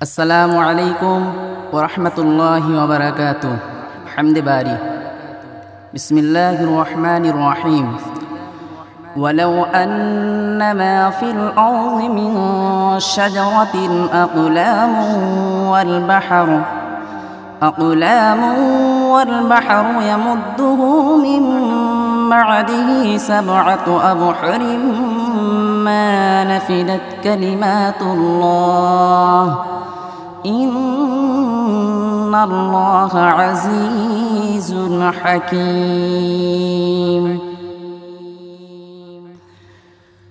السلام عليكم ورحمة الله وبركاته. حمد باري. بسم الله الرحمن الرحيم. ولو أن ما في الأرض من شجرة أقلام والبحر أقلام والبحر يمده من بعده سبعة أبحر ما نفدت كلمات الله. إن الله عزيز حكيم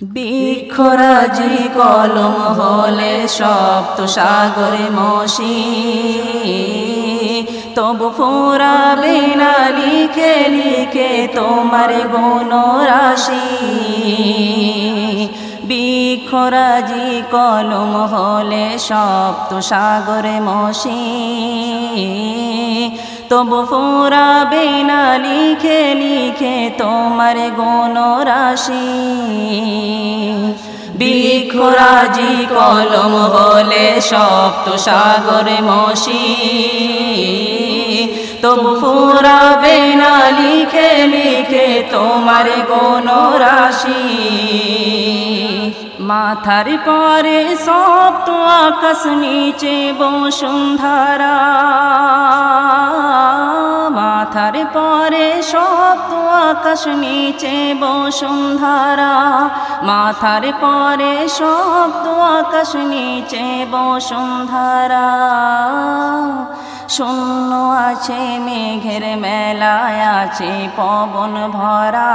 বৃক্ষরাজি কলম হলে সপ্ত সাগরে মশি তবু ফোরাবে না লিখে লিখে তোমার গুণ রাশি বৃক্ষরাজি কলম হলে সপ্ত সাগরে মশি। তবু ফোরাবে না লিখে লিখে তোমার গুণ রাশি। বৃক্ষরাজি কলম বলে সপ্ত সাগরে মশি। তবু ফুরাবে না লিখে লিখে তোমার কোন রাশি। মাথার পরে সপ্ত আকাশ নিচে বসুন্ধরা। মাথার পরে সপ্ত আকাশ নিচে বসুন্ধরা। মাথার পরে সপ্ত আকাশ নিচে বসুন্ধরা। শূন্য আছে, মেঘের মেলায় আছে, পবন ভরা।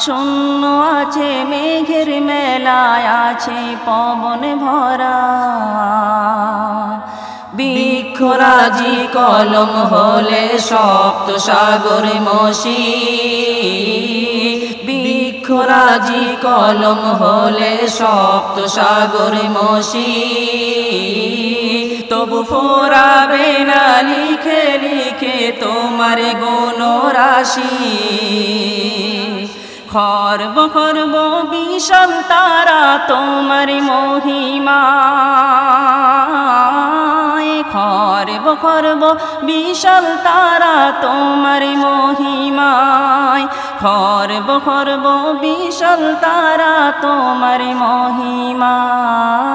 শূন্য আছে, মেঘের মেলায় আছে, পবন ভরা। বৃক্ষরাজি কলম হলে সপ্ত সাগর মশি। বৃক্ষরাজি কলম হলে সপ্ত সাগর মশি। তবু ফোরাবে না, লিখে লিখে তোমার গুণ রাশি। খর্ব খর্ব বিশাল তারা তোমার মহিমা। খর্ব খর্ব বিশাল তারা তোমার মহিমায় খর্ব খর্ব বিশাল তারা তোমার মহিমায়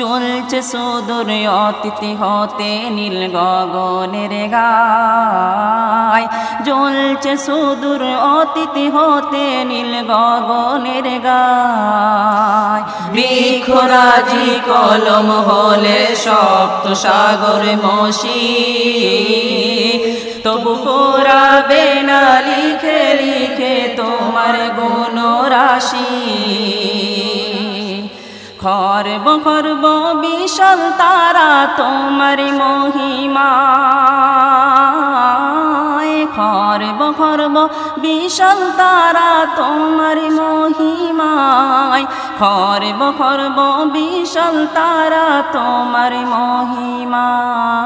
জ্বলছে সুদূর অতিথি হতে নীল গগনের গায়। জ্বলছে সুদূর অতিথি হতে নীল গগনের গায়। বৃক্ষরাজি কলম হলে সপ্ত সাগর মশি। তবু ফোরাবে না লিখে লিখে তোমার গুণ রাশি। খর্ব খর্ব বিশল তারা তোমার মহিমা। খর্ব খর্ব বিশল তারা তোমার মহিমায় খর্ব খর্ব বিশল তারা তোমার মহিমায়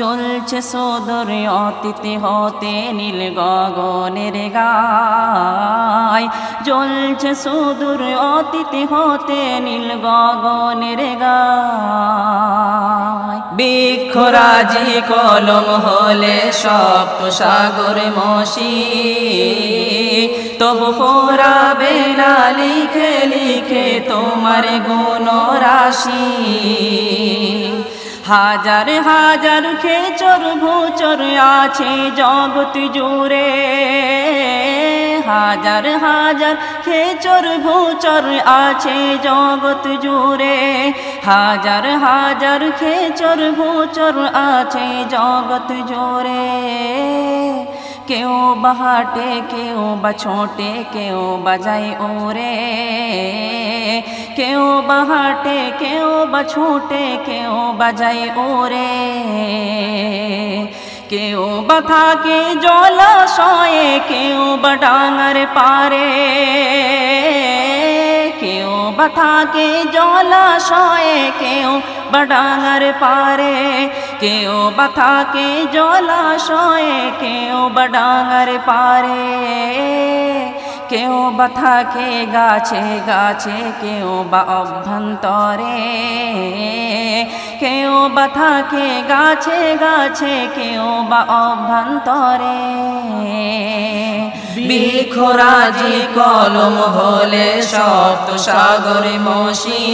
জ্বলছে সদর অতিথি হতে নীল গগনের গায়। জ্বলছে সুদূর অতিথি হতে নীল গগনের গায়। বৃক্ষরাজি কলম হলে সপ্ত সাগর মশি। তবু ফোরাবে না লিখে লিখে তোমার গুণ রাশি। হাজার হাজার খেচর ভূচর আছে জগৎ জুড়ে। হাজার হাজার খেচর ভূচর আছে জগৎ জুড়ে। হাজার হাজার খেচর ভূচর আছে জগৎ জুড়ে। কেউ বাহাটে কেউ বা ছোটে, কেউ বাজায় ওরে। কেউ বাহাটে কেউ বা ছোটে কেউ বাজায় ওরে কেউ বা থাকে জলাশয়ে কেউ বা ডাঙার পারে কেউ বা থাকে জলাশয়ে কেউ বা ডাঙার পারে কেউ বা থাকে জলাশয়ে কেউ বা ডাঙার পারে কেউ বা থাকে গাছে গাছে কেউ বা অভ্যন্তরে। কেউ বা থাকে গাছে গাছে কেউ বা অভ্যন্তরে। বিখরাজি কলম হলে সপ্ত সাগরে মসি।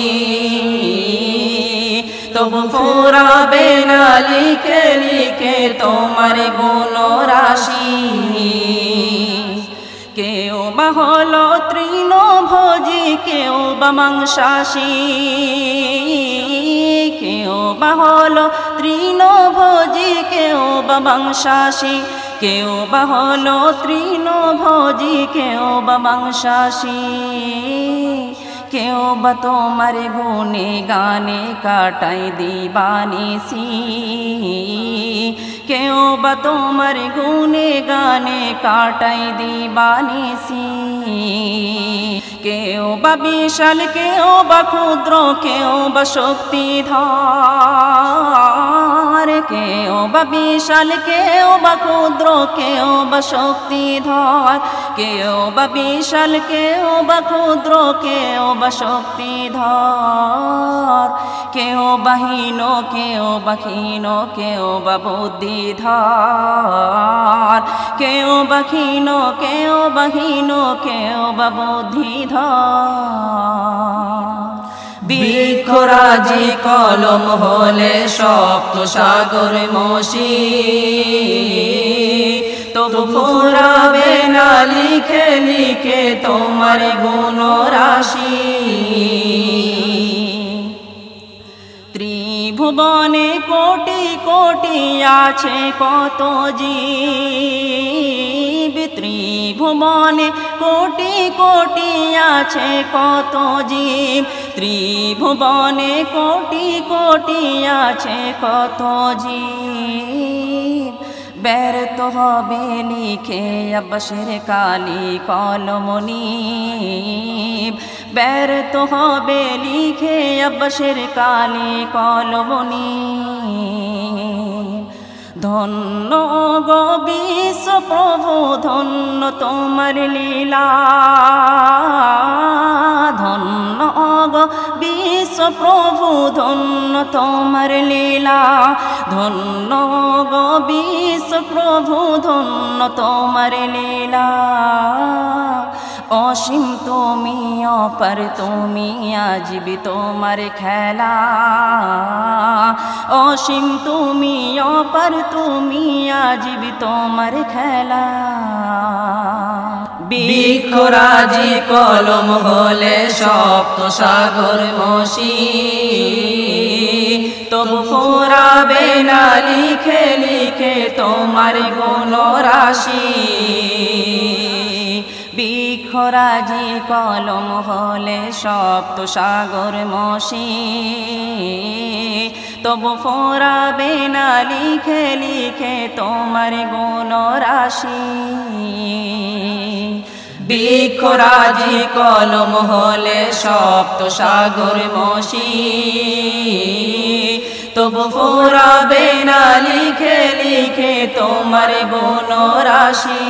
তবু ফুরাবে না লিখে লিখে তোমার গুণ রাশি বা তৃণ ভোজি কেউ বা মাংসাশী, কেউ বা হলো তৃণ ভোজি কেউ বা মাংসাশী, কেউ বা হলো তৃণ ভোজি কেউ বা মাংসাশী, কেউ বা তোমার গুনে গানে কাটাই দিবানিসি কেউ বা তোমার গুনে গানে কাটাই দিবানিসি কেউ বা বিশাল কেউ বা ক্ষুদ্র কেউ বা শক্তিধর। কেউ বা বিশাল কেউ বা ক্ষুদ্র কেউ বা শক্তিধর কেউ বা বিশাল কেউ বা ক্ষুদ্র কেউ বা শক্তিধর কেউ বাহীন কেউ বাহীন কেউ বা বুদ্ধিধর কেউ বাহীন কেউ বাহীন কেউ বা বুদ্ধিধর বিখরাজি কলম হলে সপ্ত সাগর মসি তবু ফুরাবে না লিখে লিখে তোমার গুণ রাশি। ত্রিভুবনে কোটি কোটি আছে কত জীব। ত্রিভুবনে কোটি কোটি আছে কত জীব। ত্রিভুবনে কোটি কোটি আছে কত জীব। ব্যর্থ হবে লিখে অবসর কালি কলমনি ব্যর্থ হবে লিখে অবসর কালি কলমনি ধন্য গো প্রভু, ধন্য তোমার লীলা। ধন্য গো প্রভু, ধন্য তোমার লীলা। ধন্য গো বিশ্ব প্রভু, ধন্য তোমার লীলা। অসীম তুমি, অপার তুমি, আজবি তোমার খেলা। অসীম তুমি, অপার তুমি, আজবি তোমার খেলা। বিখরাজি কলম হলে সপ্ত সাগর মসি। তবু ফুরাবে না লিখে লিখে তোমার গুণ রাশি। বিখরাজি কলম হলে সপ্ত সাগর মসি তবু ফোরাবে না লিখে লিখে তোমার গুণ রাশি। বিখরাজি কলম হলে সপ্ত সাগর মসি তবু ফুরাবে না লিখে লিখে তোমার গুণ রাশি।